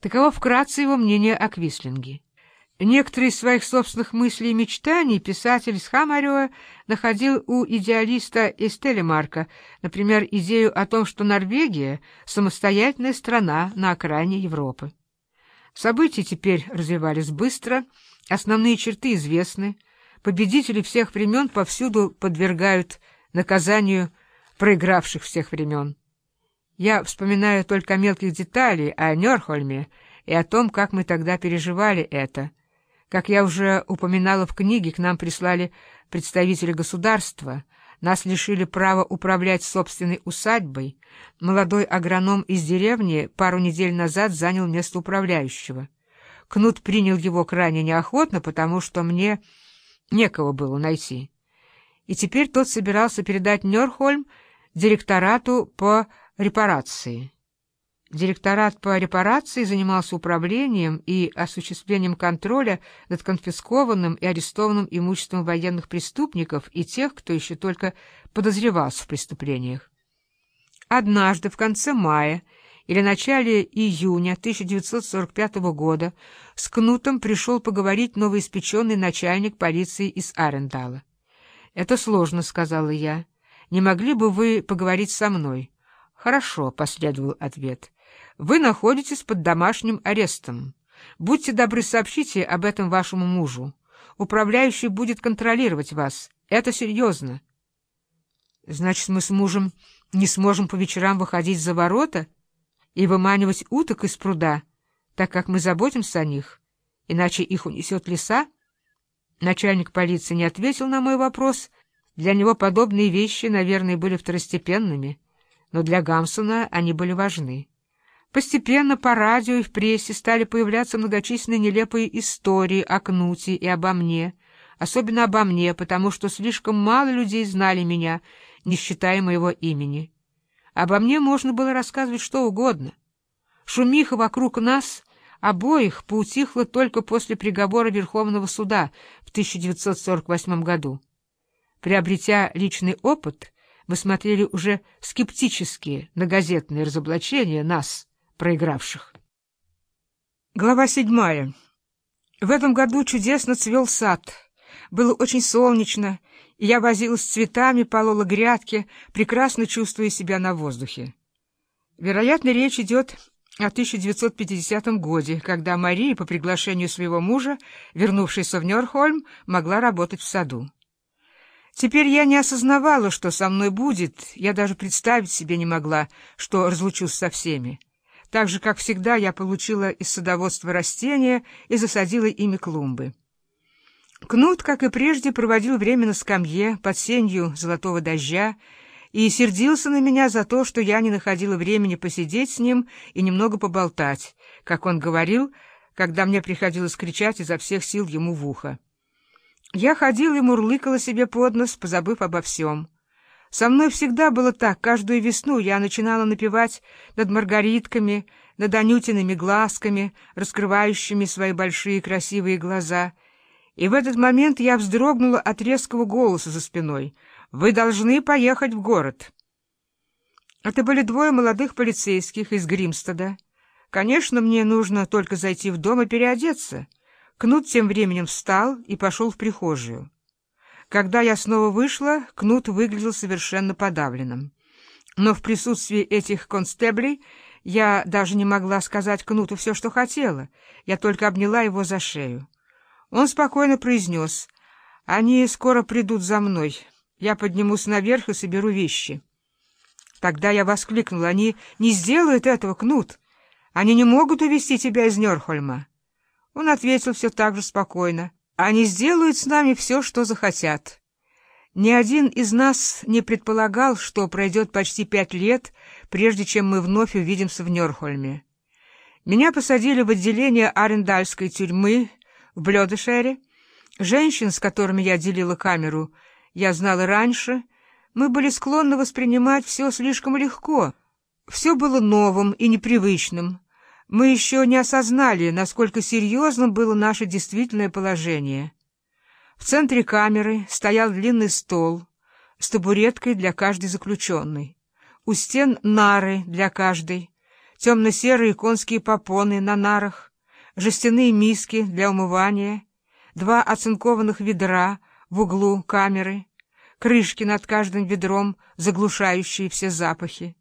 Таково вкратце его мнение о Квислинге. Некоторые из своих собственных мыслей и мечтаний писатель с Хамарева находил у идеалиста из Телемарка, например, идею о том, что Норвегия — самостоятельная страна на окраине Европы. События теперь развивались быстро, основные черты известны, победители всех времен повсюду подвергают наказанию проигравших всех времен. Я вспоминаю только мелких деталей о Нёрхольме и о том, как мы тогда переживали это — как я уже упоминала в книге, к нам прислали представители государства, нас лишили права управлять собственной усадьбой. Молодой агроном из деревни пару недель назад занял место управляющего. Кнут принял его крайне неохотно, потому что мне некого было найти. И теперь тот собирался передать Нёрхольм директорату по репарации. Директорат по репарации занимался управлением и осуществлением контроля над конфискованным и арестованным имуществом военных преступников и тех, кто еще только подозревался в преступлениях. Однажды, в конце мая или начале июня 1945 года, с Кнутом пришел поговорить новоиспеченный начальник полиции из Арендала. «Это сложно», — сказала я. «Не могли бы вы поговорить со мной?» «Хорошо», — последовал ответ. Вы находитесь под домашним арестом. Будьте добры, сообщите об этом вашему мужу. Управляющий будет контролировать вас. Это серьезно. Значит, мы с мужем не сможем по вечерам выходить за ворота и выманивать уток из пруда, так как мы заботимся о них, иначе их унесет леса? Начальник полиции не ответил на мой вопрос. Для него подобные вещи, наверное, были второстепенными, но для Гамсона они были важны. Постепенно по радио и в прессе стали появляться многочисленные нелепые истории о Кнуте и обо мне, особенно обо мне, потому что слишком мало людей знали меня, не считая моего имени. Обо мне можно было рассказывать что угодно. Шумиха вокруг нас обоих поутихла только после приговора Верховного суда в 1948 году. Приобретя личный опыт, мы смотрели уже скептически на газетные разоблачения нас — проигравших. Глава седьмая. В этом году чудесно цвел сад. Было очень солнечно, и я возилась с цветами, полола грядки, прекрасно чувствуя себя на воздухе. Вероятно, речь идет о 1950 годе, когда Мария, по приглашению своего мужа, вернувшаяся в Нёрхольм, могла работать в саду. Теперь я не осознавала, что со мной будет, я даже представить себе не могла, что разлучусь со всеми. Так же, как всегда, я получила из садоводства растения и засадила ими клумбы. Кнут, как и прежде, проводил время на скамье под сенью золотого дождя и сердился на меня за то, что я не находила времени посидеть с ним и немного поболтать, как он говорил, когда мне приходилось кричать изо всех сил ему в ухо. Я ходила и мурлыкала себе под нос, позабыв обо всем. Со мной всегда было так. Каждую весну я начинала напевать над маргаритками, над анютиными глазками, раскрывающими свои большие красивые глаза. И в этот момент я вздрогнула от резкого голоса за спиной. «Вы должны поехать в город». Это были двое молодых полицейских из Гримстада. Конечно, мне нужно только зайти в дом и переодеться. Кнут тем временем встал и пошел в прихожую. Когда я снова вышла, Кнут выглядел совершенно подавленным. Но в присутствии этих констеблей я даже не могла сказать Кнуту все, что хотела. Я только обняла его за шею. Он спокойно произнес, «Они скоро придут за мной. Я поднимусь наверх и соберу вещи». Тогда я воскликнула, «Они не сделают этого, Кнут! Они не могут увезти тебя из Нёрхольма!» Он ответил все так же спокойно, они сделают с нами все, что захотят. Ни один из нас не предполагал, что пройдет почти пять лет, прежде чем мы вновь увидимся в Нёрхольме. Меня посадили в отделение Арендальской тюрьмы в Блёдешере. Женщин, с которыми я делила камеру, я знала раньше. Мы были склонны воспринимать все слишком легко. Все было новым и непривычным. Мы еще не осознали, насколько серьезным было наше действительное положение. В центре камеры стоял длинный стол с табуреткой для каждой заключенной. У стен нары для каждой. темно-серые конские попоны на нарах, жестяные миски для умывания, два оцинкованных ведра в углу камеры, крышки над каждым ведром, заглушающие все запахи.